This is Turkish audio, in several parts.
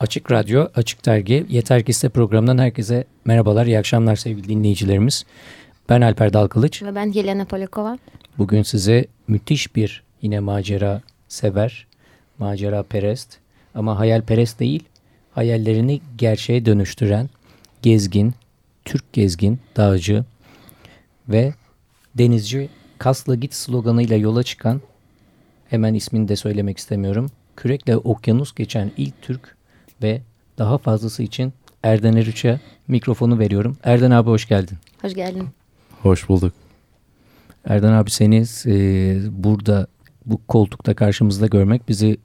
Açık Radyo, Açık Dergi, Yeter Ki İste programından herkese merhabalar, iyi akşamlar sevgili dinleyicilerimiz. Ben Alper Dalkılıç. Ve ben Yelena Polikova. Bugün size müthiş bir yine macera sever, macera perest ama hayal perest değil, hayallerini gerçeğe dönüştüren gezgin, Türk gezgin, dağcı ve denizci Kasla Git sloganıyla yola çıkan, hemen ismini de söylemek istemiyorum, kürekle okyanus geçen ilk Türk ve daha fazlası için Erden Erüç'e mikrofonu veriyorum. Erden abi hoş geldin. Hoş geldin. Hoş bulduk. Erden abi seni e, burada bu koltukta karşımızda görmek bizi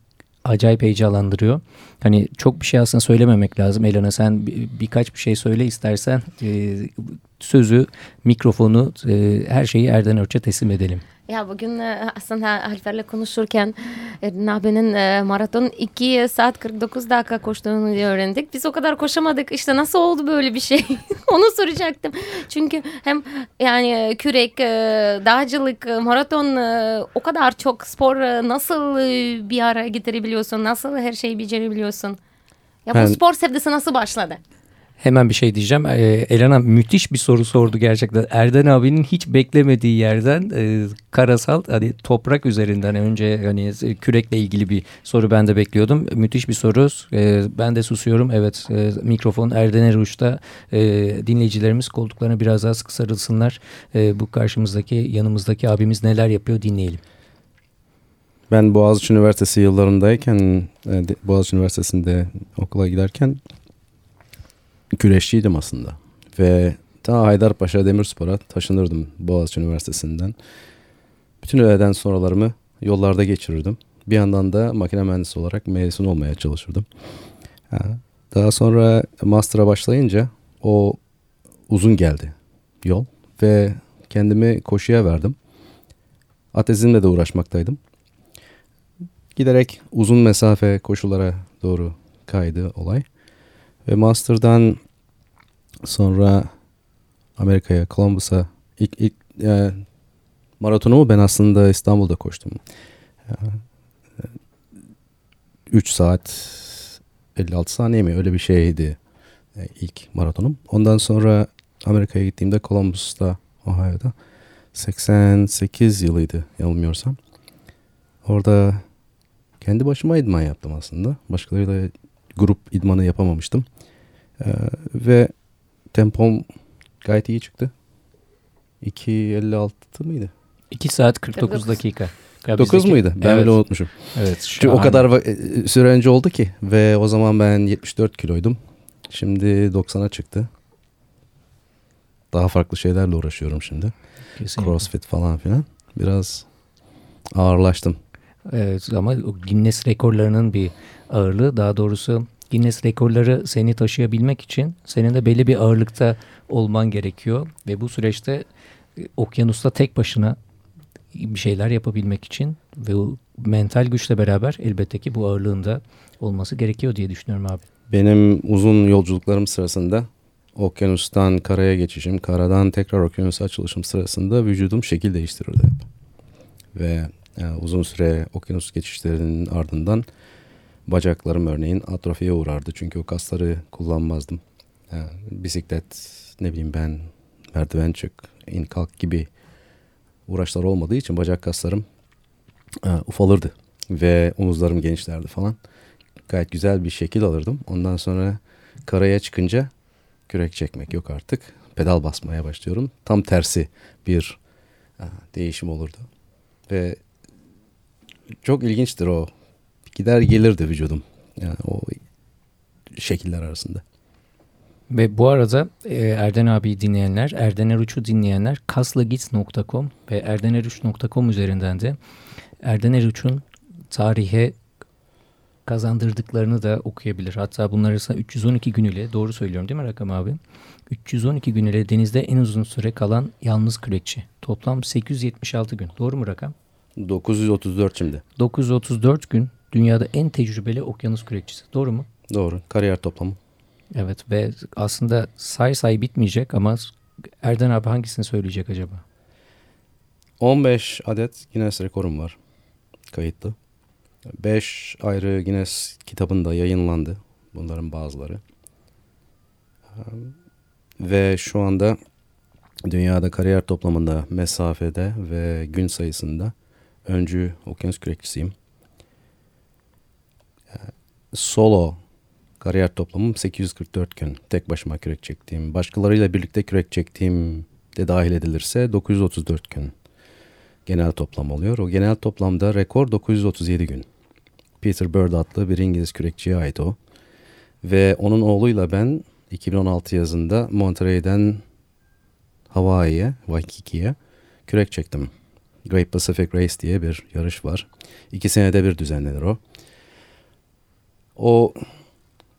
acayip heyecanlandırıyor. Hani çok bir şey aslında söylememek lazım. Elena sen bir, birkaç bir şey söyle istersen e, sözü, mikrofonu, e, her şeyi Erden Örç'e teslim edelim. Ya bugün e, aslında Alper'le konuşurken Erdin abinin e, maraton 2 saat 49 dakika koştuğunu öğrendik. Biz o kadar koşamadık. İşte nasıl oldu böyle bir şey? Onu soracaktım. Çünkü hem yani e, kürek, dağcılık, maraton o kadar çok spor nasıl bir araya getirebiliyorsun? Nasıl her şeyi becerebiliyorsun? Ya bu ben... spor sevdası nasıl başladı? Hemen bir şey diyeceğim. Ee, Elena müthiş bir soru sordu gerçekten. Erden abinin hiç beklemediği yerden e, karasal hani toprak üzerinden önce hani kürekle ilgili bir soru ben de bekliyordum. Müthiş bir soru. E, ben de susuyorum. Evet e, mikrofon Erden Eruş'ta e, dinleyicilerimiz koltuklarına biraz daha sıkı sarılsınlar. E, bu karşımızdaki yanımızdaki abimiz neler yapıyor dinleyelim. Ben Boğaziçi Üniversitesi yıllarındayken e, Boğaziçi Üniversitesi'nde okula giderken güreşçiydim aslında. Ve ta Haydarpaşa Demirspor'a taşınırdım Boğaziçi Üniversitesi'nden. Bütün öğleden sonralarımı yollarda geçirirdim. Bir yandan da makine mühendisi olarak mezun olmaya çalışırdım. Daha sonra master'a başlayınca o uzun geldi yol ve kendimi koşuya verdim. Atezimle de uğraşmaktaydım. Giderek uzun mesafe koşulara doğru kaydı olay. Ve Master'dan sonra Amerika'ya, Columbus'a ilk, ilk e, maratonumu ben aslında İstanbul'da koştum. Yani, 3 saat 56 saniye mi öyle bir şeydi e, ilk maratonum. Ondan sonra Amerika'ya gittiğimde Columbus'ta, Ohio'da 88 yılıydı yanılmıyorsam. Orada kendi başıma idman yaptım aslında. Başkalarıyla grup idmanı yapamamıştım. Ee, ve tempom gayet iyi çıktı. 2.56 mıydı? 2 saat 49 49. dakika. 9 muydu? Ben evet. öyle unutmuşum. Evet. Çünkü o kadar e, süre önce oldu ki ve o zaman ben 74 kiloydum. Şimdi 90'a çıktı. Daha farklı şeylerle uğraşıyorum şimdi. Kesinlikle. Crossfit falan filan. Biraz ağırlaştım. Evet ama Guinness rekorlarının bir ağırlığı daha doğrusu Guinness rekorları seni taşıyabilmek için senin de belli bir ağırlıkta olman gerekiyor. Ve bu süreçte e, okyanusta tek başına bir şeyler yapabilmek için ve o mental güçle beraber elbette ki bu ağırlığında olması gerekiyor diye düşünüyorum abi. Benim uzun yolculuklarım sırasında okyanustan karaya geçişim, karadan tekrar okyanusa açılışım sırasında vücudum şekil değiştirirdi hep. Ve yani uzun süre okyanus geçişlerinin ardından bacaklarım örneğin atrofiye uğrardı. Çünkü o kasları kullanmazdım. Yani bisiklet ne bileyim ben merdiven çık, in kalk gibi uğraşlar olmadığı için bacak kaslarım e, ufalırdı. Ve omuzlarım genişlerdi falan. Gayet güzel bir şekil alırdım. Ondan sonra karaya çıkınca kürek çekmek yok artık. Pedal basmaya başlıyorum. Tam tersi bir e, değişim olurdu. Ve çok ilginçtir o gider gelirdi vücudum. Yani o şekiller arasında. Ve bu arada e, Erden abi dinleyenler, Erden Eruç'u dinleyenler kaslagits.com ve erdeneruç.com üzerinden de Erden Eruç'un tarihe kazandırdıklarını da okuyabilir. Hatta bunlar arasında 312 gün ile doğru söylüyorum değil mi Rakam abi? 312 gün ile denizde en uzun süre kalan yalnız kürekçi. Toplam 876 gün. Doğru mu rakam? 934 şimdi. 934 gün dünyada en tecrübeli okyanus kürekçisi. Doğru mu? Doğru. Kariyer toplamı. Evet ve aslında say say bitmeyecek ama Erden abi hangisini söyleyecek acaba? 15 adet Guinness rekorum var kayıtlı. 5 ayrı Guinness kitabında yayınlandı. Bunların bazıları. Ve şu anda dünyada kariyer toplamında, mesafede ve gün sayısında öncü okyanus kürekçisiyim. Solo kariyer toplamım 844 gün. Tek başıma kürek çektiğim. Başkalarıyla birlikte kürek çektiğim de dahil edilirse 934 gün genel toplam oluyor. O genel toplamda rekor 937 gün. Peter Bird adlı bir İngiliz kürekçiye ait o. Ve onun oğluyla ben 2016 yazında Monterey'den Hawaii'ye, Waikiki'ye kürek çektim. Great Pacific Race diye bir yarış var. İki senede bir düzenlenir o. O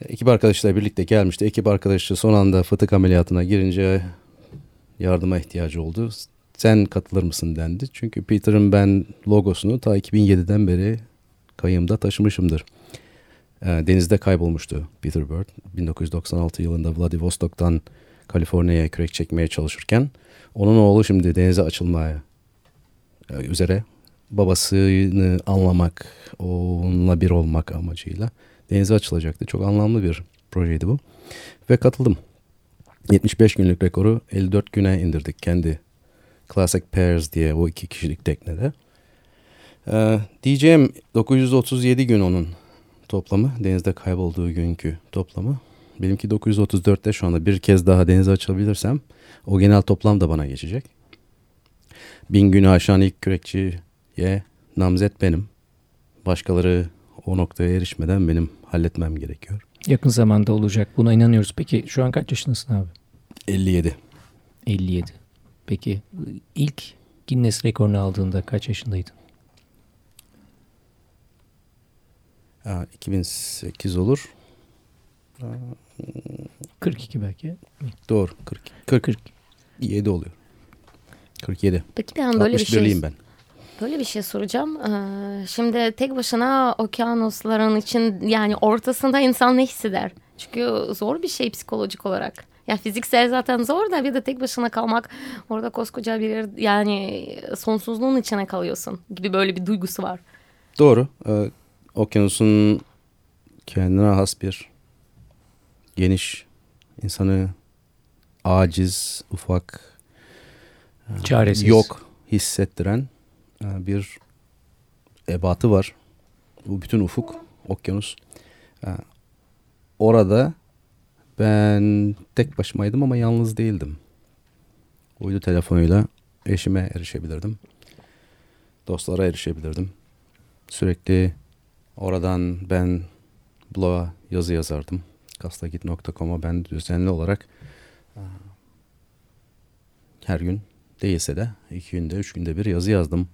ekip arkadaşıyla birlikte gelmişti. Ekip arkadaşı son anda fıtık ameliyatına girince yardıma ihtiyacı oldu. Sen katılır mısın dendi. Çünkü Peter'ın ben logosunu ta 2007'den beri kayımda taşımışımdır. E, denizde kaybolmuştu Peter Bird. 1996 yılında Vladivostok'tan Kaliforniya'ya kürek çekmeye çalışırken onun oğlu şimdi denize açılmaya e, üzere babasını anlamak, onunla bir olmak amacıyla denize açılacaktı. Çok anlamlı bir projeydi bu. Ve katıldım. 75 günlük rekoru 54 güne indirdik kendi Classic Pairs diye o iki kişilik teknede. Ee, diyeceğim 937 gün onun toplamı. Denizde kaybolduğu günkü toplamı. Benimki 934'te şu anda bir kez daha denize açılabilirsem o genel toplam da bana geçecek. Bin günü aşan ilk kürekçiye namzet benim. Başkaları o noktaya erişmeden benim halletmem gerekiyor. Yakın zamanda olacak. Buna inanıyoruz. Peki şu an kaç yaşındasın abi? 57. 57. Peki ilk Guinness rekorunu aldığında kaç yaşındaydın? 2008 olur. 42 belki. Doğru. 40, 40, 47 oluyor. 47. Peki ben böyle bir şey ben. Böyle bir şey soracağım. Ee, şimdi tek başına okyanusların için yani ortasında insan ne hisseder? Çünkü zor bir şey psikolojik olarak. Ya fiziksel zaten zor da bir de tek başına kalmak orada koskoca bir yani sonsuzluğun içine kalıyorsun gibi böyle bir duygusu var. Doğru. Ee, okyanusun kendine has bir geniş insanı aciz, ufak, çaresiz, yok hissettiren e, bir ebatı var. Bu bütün ufuk, okyanus. E, orada ben tek başımaydım ama yalnız değildim. Uydu telefonuyla eşime erişebilirdim. Dostlara erişebilirdim. Sürekli oradan ben bloğa yazı yazardım. Kastagit.com'a ben düzenli olarak e, her gün değilse de iki günde, üç günde bir yazı yazdım.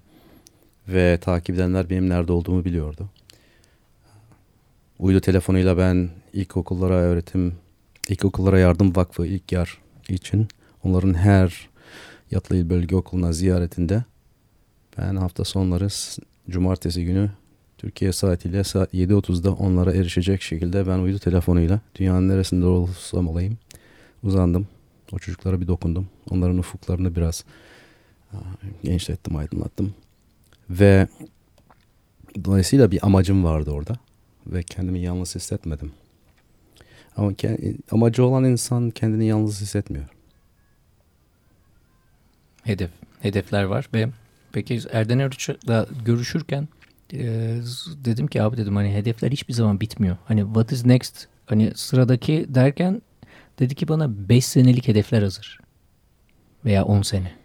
Ve takip edenler benim nerede olduğumu biliyordu. Uydu telefonuyla ben ilkokullara öğretim, ilkokullara yardım vakfı ilk yar için onların her Yatlı İl Bölge Okulu'na ziyaretinde ben hafta sonları cumartesi günü Türkiye saatiyle saat 7.30'da onlara erişecek şekilde ben uydu telefonuyla dünyanın neresinde olsam olayım uzandım. O çocuklara bir dokundum. Onların ufuklarını biraz genişlettim, aydınlattım. Ve dolayısıyla bir amacım vardı orada. Ve kendimi yalnız hissetmedim. Ama amacı olan insan kendini yalnız hissetmiyor. Hedef, hedefler var ve peki Erden Erç'la görüşürken e, dedim ki abi dedim hani hedefler hiçbir zaman bitmiyor. Hani what is next? Hani sıradaki derken dedi ki bana 5 senelik hedefler hazır. Veya 10 sene.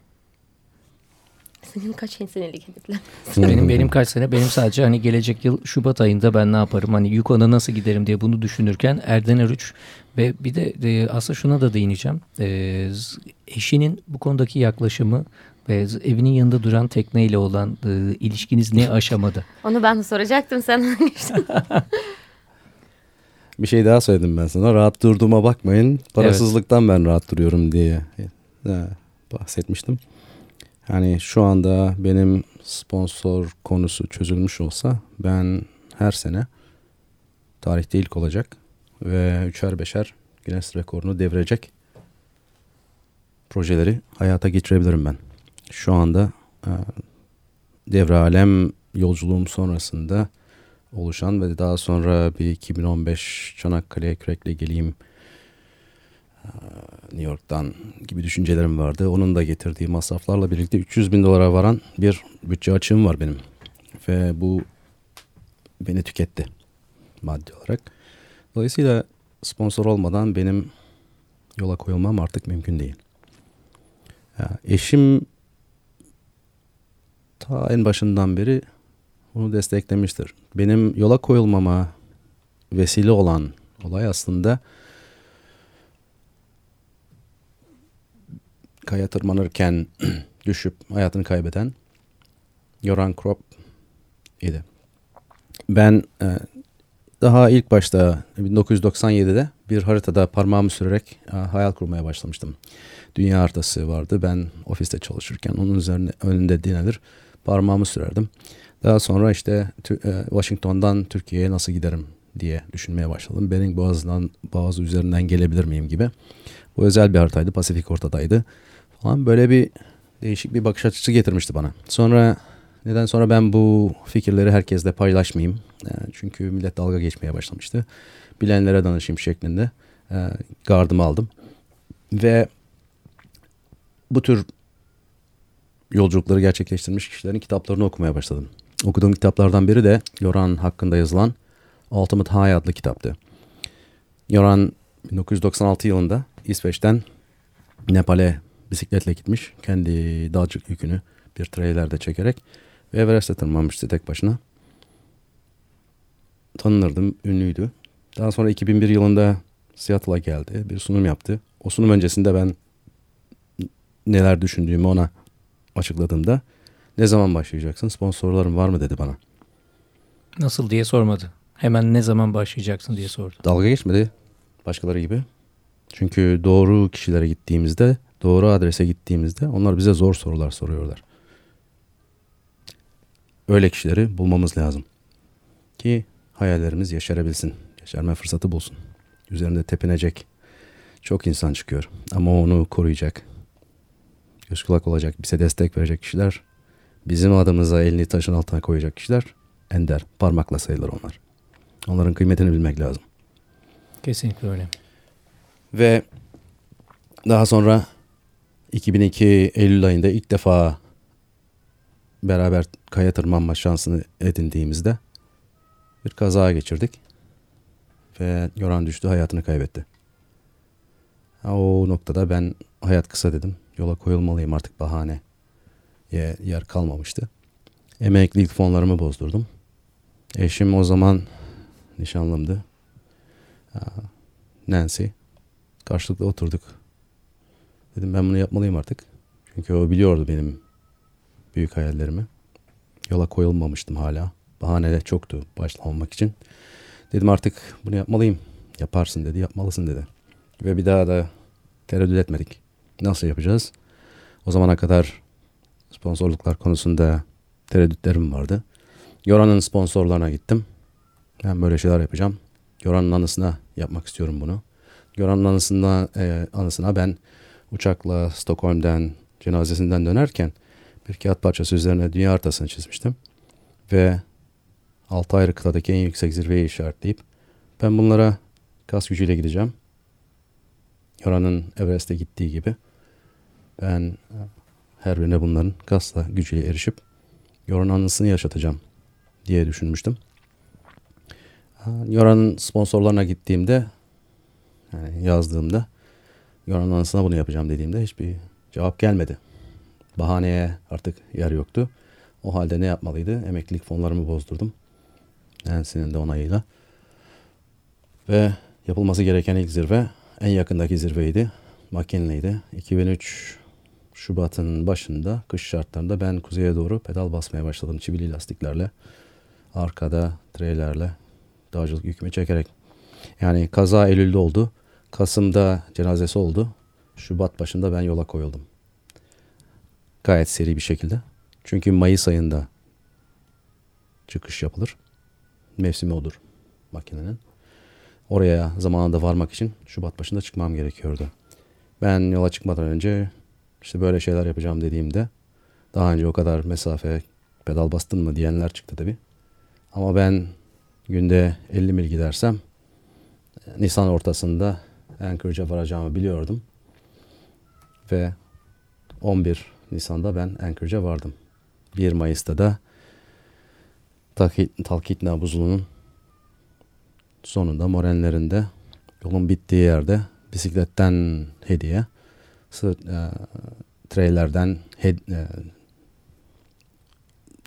Senin kaç senelik hedefler? benim benim kaç sene? Benim sadece hani gelecek yıl Şubat ayında ben ne yaparım? Hani Yukon'a nasıl giderim diye bunu düşünürken Erden Erüç ve bir de e, aslında şuna da değineceğim. E, eşinin bu konudaki yaklaşımı ve evinin yanında duran tekneyle olan e, ilişkiniz ne aşamada? Onu ben de soracaktım sen. bir şey daha söyledim ben sana. Rahat durduğuma bakmayın. Parasızlıktan evet. ben rahat duruyorum diye ha, bahsetmiştim. Yani şu anda benim sponsor konusu çözülmüş olsa ben her sene tarihte ilk olacak ve üçer beşer Guinness rekorunu devirecek projeleri hayata geçirebilirim ben. Şu anda e, devre alem yolculuğum sonrasında oluşan ve daha sonra bir 2015 Çanakkale'ye kürekle geleyim New York'tan gibi düşüncelerim vardı. Onun da getirdiği masraflarla birlikte 300 bin dolara varan bir bütçe açığım var benim. Ve bu beni tüketti maddi olarak. Dolayısıyla sponsor olmadan benim yola koyulmam artık mümkün değil. Ya, eşim ta en başından beri bunu desteklemiştir. Benim yola koyulmama vesile olan olay aslında kaya tırmanırken düşüp hayatını kaybeden Yoran Krop idi. Ben e, daha ilk başta 1997'de bir haritada parmağımı sürerek e, hayal kurmaya başlamıştım. Dünya haritası vardı. Ben ofiste çalışırken onun üzerine önünde dinlenir parmağımı sürerdim. Daha sonra işte e, Washington'dan Türkiye'ye nasıl giderim diye düşünmeye başladım. Bering Boğazı'ndan Boğazı üzerinden gelebilir miyim gibi. Bu özel bir haritaydı. Pasifik ortadaydı. Falan böyle bir değişik bir bakış açısı getirmişti bana. Sonra neden sonra ben bu fikirleri herkesle paylaşmayayım. Yani e, çünkü millet dalga geçmeye başlamıştı. Bilenlere danışayım şeklinde e, gardımı aldım. Ve bu tür yolculukları gerçekleştirmiş kişilerin kitaplarını okumaya başladım. Okuduğum kitaplardan biri de Yoran hakkında yazılan Ultimate High adlı kitaptı. Yoran 1996 yılında İsveç'ten Nepal'e bisikletle gitmiş. Kendi dağcık yükünü bir trailerde çekerek ve Everest'e tırmanmıştı tek başına. Tanınırdım, ünlüydü. Daha sonra 2001 yılında Seattle'a geldi. Bir sunum yaptı. O sunum öncesinde ben neler düşündüğümü ona açıkladığımda ne zaman başlayacaksın sponsorlarım var mı dedi bana. Nasıl diye sormadı. Hemen ne zaman başlayacaksın diye sordu. Dalga geçmedi başkaları gibi. Çünkü doğru kişilere gittiğimizde, doğru adrese gittiğimizde onlar bize zor sorular soruyorlar. Öyle kişileri bulmamız lazım. Ki hayallerimiz yaşarabilsin. Yaşarma fırsatı bulsun. Üzerinde tepinecek çok insan çıkıyor. Ama onu koruyacak, göz kulak olacak, bize destek verecek kişiler, bizim adımıza elini taşın altına koyacak kişiler ender, parmakla sayılır onlar. Onların kıymetini bilmek lazım. Kesinlikle öyle. Ve daha sonra 2002 Eylül ayında ilk defa beraber kaya tırmanma şansını edindiğimizde bir kaza geçirdik. Ve Yoran düştü hayatını kaybetti. O noktada ben hayat kısa dedim yola koyulmalıyım artık bahane yer kalmamıştı. Emeklilik fonlarımı bozdurdum. Eşim o zaman nişanlımdı. Nancy. Karşılıklı oturduk. Dedim ben bunu yapmalıyım artık. Çünkü o biliyordu benim büyük hayallerimi. Yola koyulmamıştım hala. Bahaneler çoktu başlamamak için. Dedim artık bunu yapmalıyım. Yaparsın dedi, yapmalısın dedi. Ve bir daha da tereddüt etmedik. Nasıl yapacağız? O zamana kadar sponsorluklar konusunda tereddütlerim vardı. Yoran'ın sponsorlarına gittim. Ben böyle şeyler yapacağım. Yoran'ın anısına yapmak istiyorum bunu. Yoran'ın anısına, e, anısına ben uçakla Stockholm'den cenazesinden dönerken bir kağıt parçası üzerine dünya haritasını çizmiştim. Ve 6 ayrı kıtadaki en yüksek zirveyi işaretleyip ben bunlara kas gücüyle gideceğim. Yoran'ın Everest'e gittiği gibi ben her birine bunların kasla gücüyle erişip Yoran anısını yaşatacağım diye düşünmüştüm. Yoran'ın sponsorlarına gittiğimde yani yazdığımda Yoran anısına bunu yapacağım dediğimde hiçbir cevap gelmedi. Bahaneye artık yer yoktu. O halde ne yapmalıydı? Emeklilik fonlarımı bozdurdum. Nancy'nin de onayıyla. Ve yapılması gereken ilk zirve en yakındaki zirveydi. McKinley'di. 2003 Şubat'ın başında kış şartlarında ben kuzeye doğru pedal basmaya başladım çivili lastiklerle. Arkada treylerle dağcılık yükümü çekerek. Yani kaza Eylül'de oldu. Kasım'da cenazesi oldu. Şubat başında ben yola koyuldum. Gayet seri bir şekilde. Çünkü Mayıs ayında çıkış yapılır. Mevsimi odur makinenin. Oraya zamanında varmak için Şubat başında çıkmam gerekiyordu. Ben yola çıkmadan önce işte böyle şeyler yapacağım dediğimde daha önce o kadar mesafe pedal bastın mı diyenler çıktı tabi. Ama ben günde 50 mil gidersem Nisan ortasında Anchorage'a varacağımı biliyordum. Ve 11 Nisan'da ben Anchorage'a vardım. 1 Mayıs'ta da Talkeetna buzulunun sonunda morenlerinde yolun bittiği yerde bisikletten hediye sırt, e, treylerden hed, e,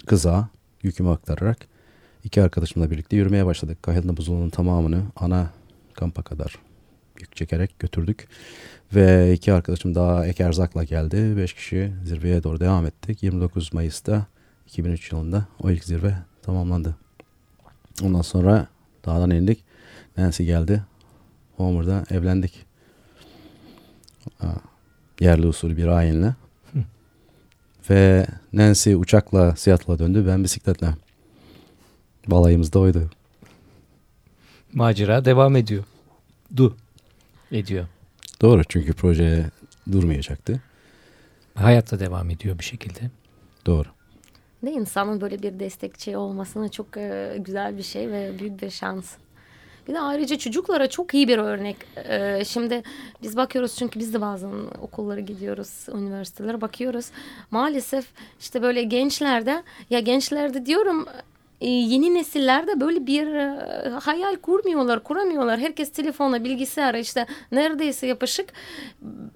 kıza yükümü aktararak iki arkadaşımla birlikte yürümeye başladık. Kahilna buzulunun tamamını ana kampa kadar yük çekerek götürdük. Ve iki arkadaşım daha ek erzakla geldi. Beş kişi zirveye doğru devam ettik. 29 Mayıs'ta 2003 yılında o ilk zirve tamamlandı. Ondan sonra dağdan indik. Nancy geldi. Homer'da evlendik. Yerli usul bir ayinle. Ve Nancy uçakla Seattle'a döndü. Ben bisikletle. Balayımız da oydu. Macera devam ediyor. Du. Ediyor. Doğru çünkü proje durmayacaktı. Hayatta devam ediyor bir şekilde. Doğru. Ne insanın böyle bir destekçi olmasına çok e, güzel bir şey ve büyük bir şans. Bir de ayrıca çocuklara çok iyi bir örnek. Ee, şimdi biz bakıyoruz çünkü biz de bazen okullara gidiyoruz, üniversitelere bakıyoruz. Maalesef işte böyle gençlerde ya gençlerde diyorum yeni nesillerde böyle bir e, hayal kurmuyorlar, kuramıyorlar. Herkes telefona, bilgisayara işte neredeyse yapışık.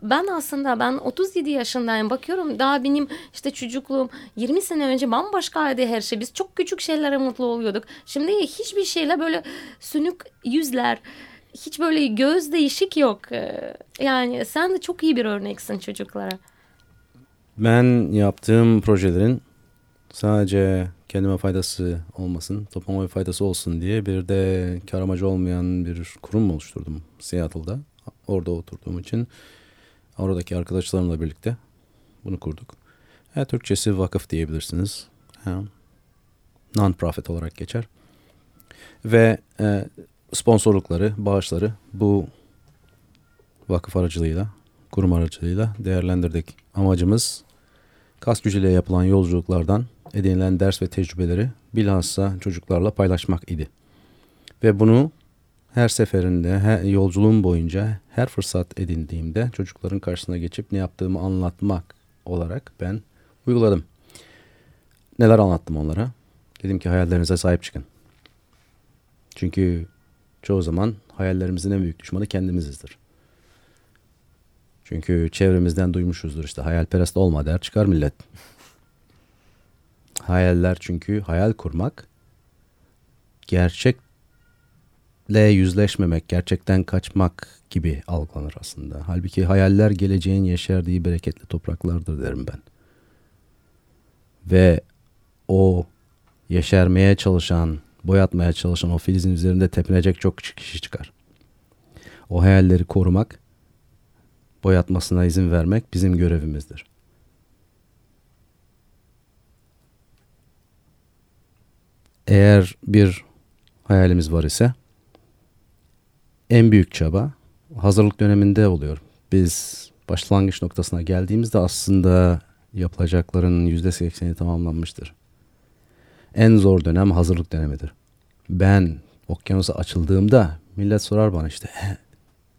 Ben aslında ben 37 yaşındayım. Bakıyorum daha benim işte çocukluğum 20 sene önce bambaşkaydı her şey. Biz çok küçük şeylere mutlu oluyorduk. Şimdi hiçbir şeyle böyle sünük yüzler hiç böyle göz değişik yok. E, yani sen de çok iyi bir örneksin çocuklara. Ben yaptığım projelerin sadece kendime faydası olmasın, topluma faydası olsun diye bir de kar amacı olmayan bir kurum oluşturdum Seattle'da. Orada oturduğum için oradaki arkadaşlarımla birlikte bunu kurduk. Ha, Türkçesi vakıf diyebilirsiniz. Ha, non-profit olarak geçer. Ve e, sponsorlukları, bağışları bu vakıf aracılığıyla, kurum aracılığıyla değerlendirdik. Amacımız kas gücüyle yapılan yolculuklardan edinilen ders ve tecrübeleri bilhassa çocuklarla paylaşmak idi. Ve bunu her seferinde, her yolculuğum boyunca her fırsat edindiğimde çocukların karşısına geçip ne yaptığımı anlatmak olarak ben uyguladım. Neler anlattım onlara? Dedim ki hayallerinize sahip çıkın. Çünkü çoğu zaman hayallerimizin en büyük düşmanı kendimizizdir. Çünkü çevremizden duymuşuzdur işte hayalperest olma der çıkar millet. Hayaller çünkü hayal kurmak gerçekle yüzleşmemek, gerçekten kaçmak gibi algılanır aslında. Halbuki hayaller geleceğin yeşerdiği bereketli topraklardır derim ben. Ve o yeşermeye çalışan, boyatmaya çalışan o filizin üzerinde tepinecek çok kişi çıkar. O hayalleri korumak, boyatmasına izin vermek bizim görevimizdir. Eğer bir hayalimiz var ise en büyük çaba hazırlık döneminde oluyor. Biz başlangıç noktasına geldiğimizde aslında yapılacakların yüzde sekseni tamamlanmıştır. En zor dönem hazırlık dönemidir. Ben okyanusa açıldığımda millet sorar bana işte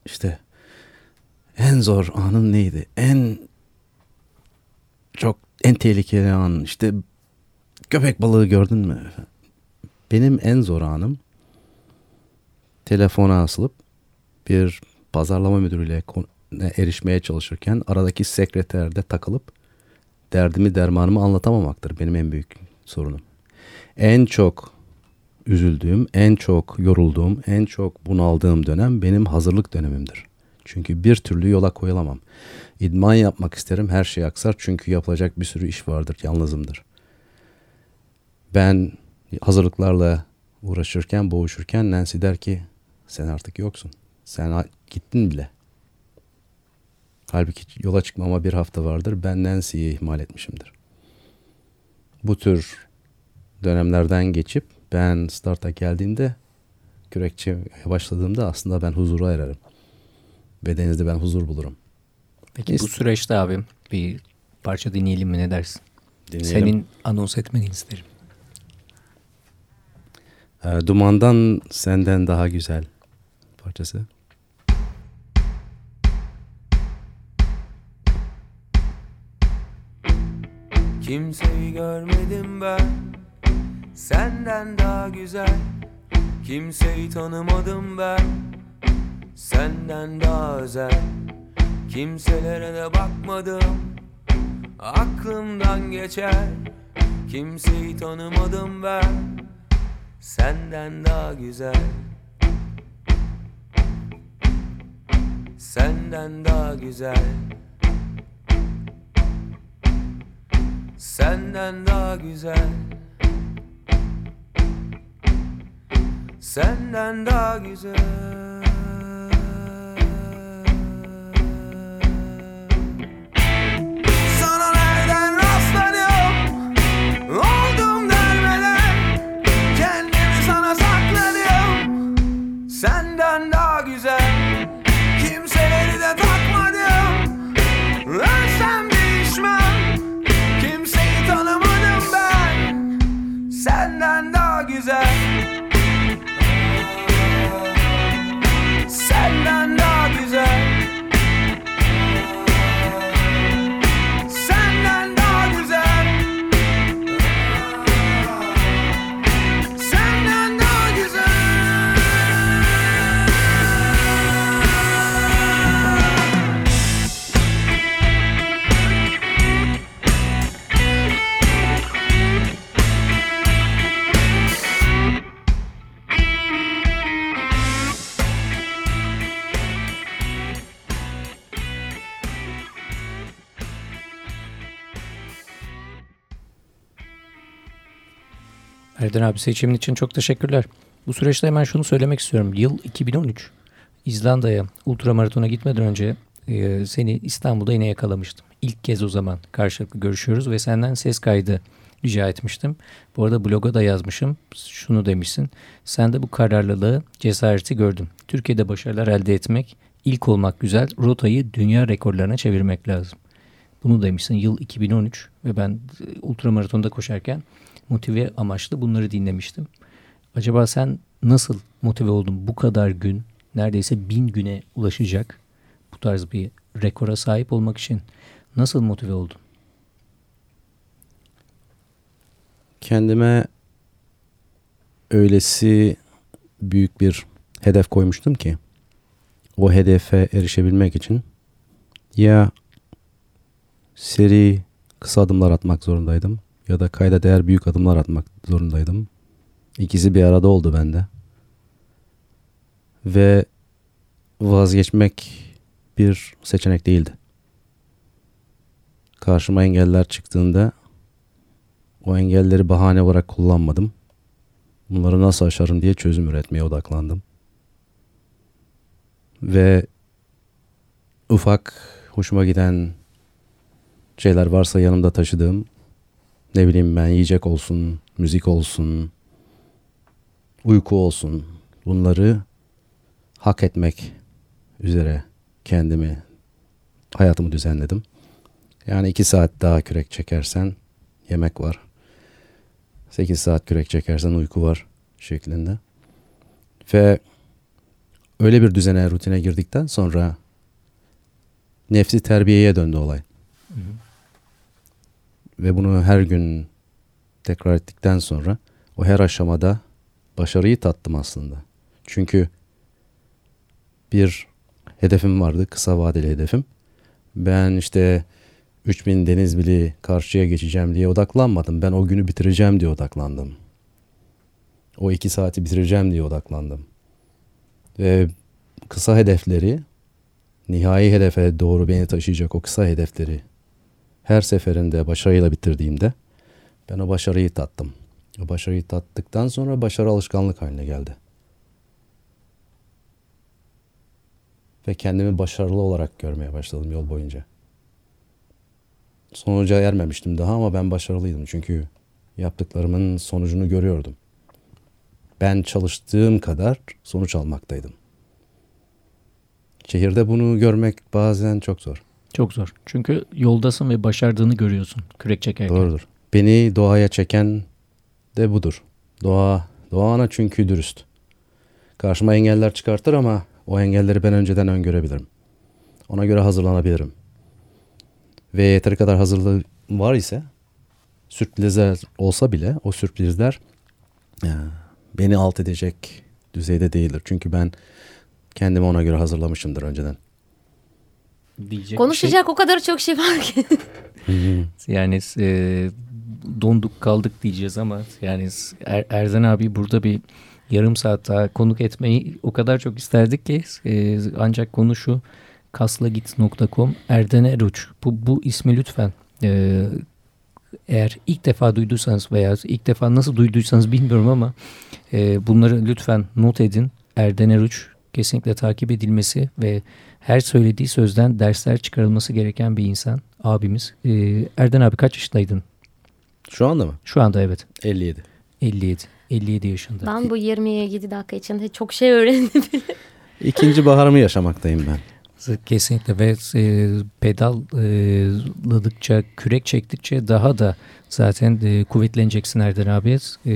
işte en zor anın neydi? En çok en tehlikeli an işte köpek balığı gördün mü? Benim en zor anım telefona asılıp bir pazarlama müdürüyle erişmeye çalışırken aradaki sekreterde takılıp derdimi dermanımı anlatamamaktır benim en büyük sorunum. En çok üzüldüğüm, en çok yorulduğum, en çok bunaldığım dönem benim hazırlık dönemimdir. Çünkü bir türlü yola koyulamam. İdman yapmak isterim her şey aksar çünkü yapılacak bir sürü iş vardır, yalnızımdır. Ben hazırlıklarla uğraşırken, boğuşurken Nancy der ki sen artık yoksun. Sen gittin bile. Halbuki yola çıkmama bir hafta vardır. Ben Nancy'yi ihmal etmişimdir. Bu tür dönemlerden geçip ben starta geldiğimde kürekçe başladığımda aslında ben huzura ererim. Ve denizde ben huzur bulurum. Peki İst- bu süreçte abim bir parça dinleyelim mi ne dersin? Dinleyelim. Senin anons etmeni isterim. E, Dumandan Senden Daha Güzel parçası. Kimseyi görmedim ben. Senden daha güzel. Kimseyi tanımadım ben. Senden daha özel. Kimselere de bakmadım. Aklımdan geçer. Kimseyi tanımadım ben Senden daha güzel. Senden daha güzel. Senden daha güzel. Senden daha güzel Erden abi seçimin için çok teşekkürler. Bu süreçte hemen şunu söylemek istiyorum. Yıl 2013. İzlanda'ya ultramaratona gitmeden önce e, seni İstanbul'da yine yakalamıştım. İlk kez o zaman karşılıklı görüşüyoruz ve senden ses kaydı rica etmiştim. Bu arada bloga da yazmışım. Şunu demişsin. Sen de bu kararlılığı, cesareti gördüm. Türkiye'de başarılar elde etmek, ilk olmak güzel. Rotayı dünya rekorlarına çevirmek lazım. Bunu demişsin yıl 2013 ve ben e, ultramaratonda koşarken motive amaçlı bunları dinlemiştim. Acaba sen nasıl motive oldun bu kadar gün neredeyse bin güne ulaşacak bu tarz bir rekora sahip olmak için nasıl motive oldun? Kendime öylesi büyük bir hedef koymuştum ki o hedefe erişebilmek için ya seri kısa adımlar atmak zorundaydım ya da kayda değer büyük adımlar atmak zorundaydım. İkisi bir arada oldu bende. Ve vazgeçmek bir seçenek değildi. Karşıma engeller çıktığında o engelleri bahane olarak kullanmadım. Bunları nasıl aşarım diye çözüm üretmeye odaklandım. Ve ufak hoşuma giden şeyler varsa yanımda taşıdığım ne bileyim ben yiyecek olsun, müzik olsun, uyku olsun bunları hak etmek üzere kendimi hayatımı düzenledim. Yani iki saat daha kürek çekersen yemek var. 8 saat kürek çekersen uyku var şeklinde. Ve öyle bir düzene, rutine girdikten sonra nefsi terbiyeye döndü olay. Hı hı. Ve bunu her gün tekrar ettikten sonra o her aşamada başarıyı tattım aslında. Çünkü bir hedefim vardı, kısa vadeli hedefim. Ben işte 3000 deniz bili karşıya geçeceğim diye odaklanmadım. Ben o günü bitireceğim diye odaklandım. O iki saati bitireceğim diye odaklandım. Ve kısa hedefleri, nihai hedefe doğru beni taşıyacak o kısa hedefleri her seferinde başarıyla bitirdiğimde ben o başarıyı tattım. O başarıyı tattıktan sonra başarı alışkanlık haline geldi. Ve kendimi başarılı olarak görmeye başladım yol boyunca. Sonuca ermemiştim daha ama ben başarılıydım çünkü yaptıklarımın sonucunu görüyordum. Ben çalıştığım kadar sonuç almaktaydım. Şehirde bunu görmek bazen çok zor. Çok zor. Çünkü yoldasın ve başardığını görüyorsun kürek çekerken. Doğrudur. Beni doğaya çeken de budur. Doğa, Doğan'a çünkü dürüst. Karşıma engeller çıkartır ama o engelleri ben önceden öngörebilirim. Ona göre hazırlanabilirim. Ve yeteri kadar hazırlığı var ise sürprizler olsa bile o sürprizler e, beni alt edecek düzeyde değildir. Çünkü ben kendimi ona göre hazırlamışımdır önceden. Diyecek Konuşacak o kadar çok şey var ki. şey- yani e, donduk kaldık diyeceğiz ama yani er, Erden abi burada bir yarım saat daha konuk etmeyi o kadar çok isterdik ki e, ancak konu şu kaslagit.com Erden Eruç bu, bu ismi lütfen e, eğer ilk defa duyduysanız veya ilk defa nasıl duyduysanız bilmiyorum ama e, bunları lütfen not edin. Erden Eruç kesinlikle takip edilmesi ve her söylediği sözden dersler çıkarılması gereken bir insan abimiz. E, Erden abi kaç yaşındaydın? Şu anda mı? Şu anda evet 57. 57. 57 yaşında. Ben bu 27 dakika içinde çok şey öğrendim. İkinci baharımı yaşamaktayım ben. Kesinlikle ve e, pedalladıkça, kürek çektikçe daha da zaten e, kuvvetleneceksin Erden abi. E,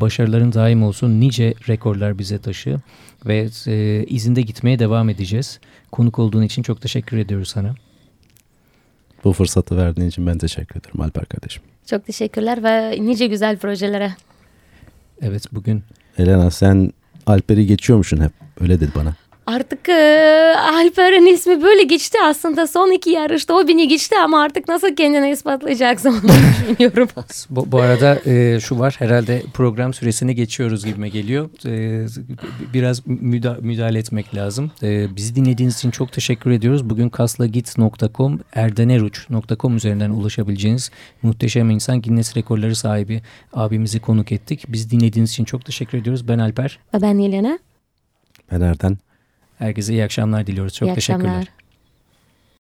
başarıların daim olsun. Nice rekorlar bize taşı ve e, izinde gitmeye devam edeceğiz. Konuk olduğun için çok teşekkür ediyoruz sana. Bu fırsatı verdiğin için ben teşekkür ederim Alper kardeşim. çok teşekkürler ve nice güzel projelere. Evet bugün Elena sen Alper'i geçiyormuşsun hep. Öyle dedi bana. Artık e, Alper'in ismi böyle geçti aslında son iki yarışta o beni geçti ama artık nasıl kendine ispatlayacaksın onu düşünüyorum. Bu, bu arada e, şu var herhalde program süresini geçiyoruz gibime geliyor. E, biraz müda, müdahale etmek lazım. E, bizi dinlediğiniz için çok teşekkür ediyoruz. Bugün kaslagit.com, erdeneruç.com üzerinden ulaşabileceğiniz muhteşem insan Guinness rekorları sahibi abimizi konuk ettik. Bizi dinlediğiniz için çok teşekkür ediyoruz. Ben Alper. Ve ben Yelena. Ben Erden. Herkese iyi akşamlar diliyoruz. Çok İyi teşekkürler. akşamlar.